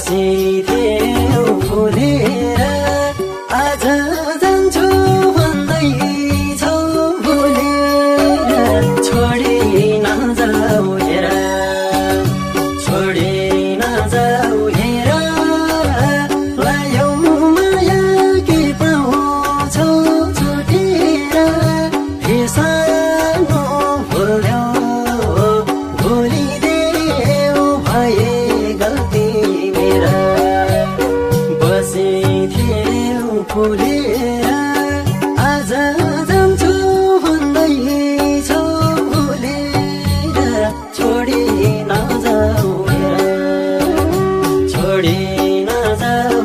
बसिदेऊ भुलेर आज आँखाको आज जान्छु भन्दै छौ भुलेर। छोडी नजाऊ छोडी नजाऊ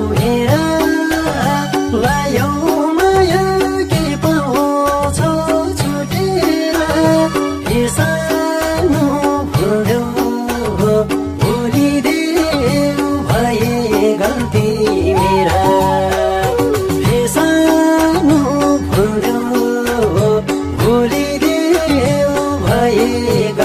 मिलेगा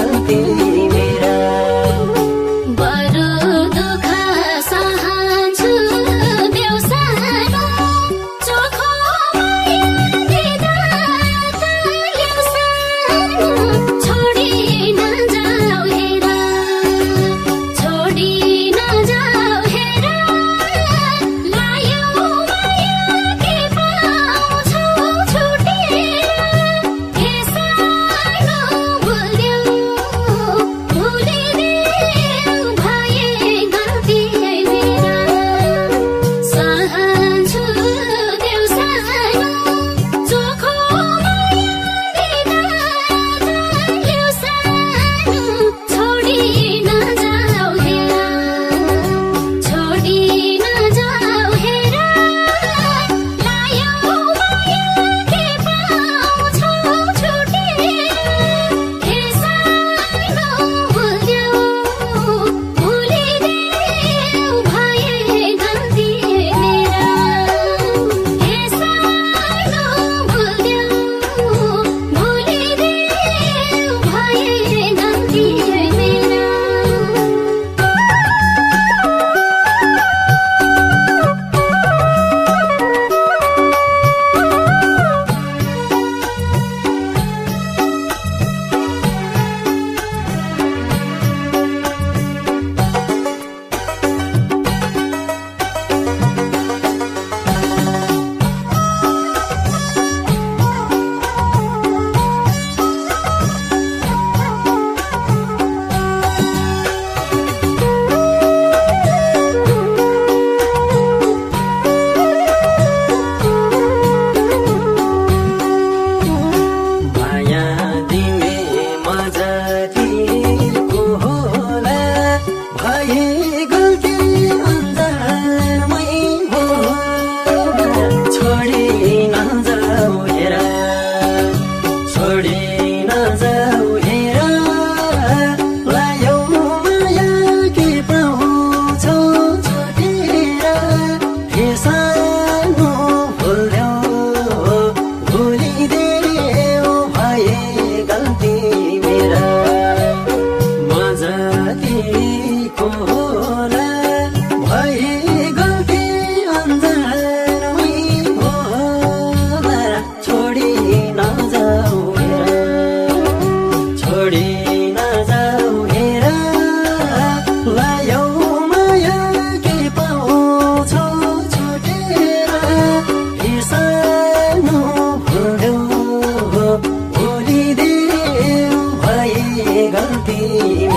be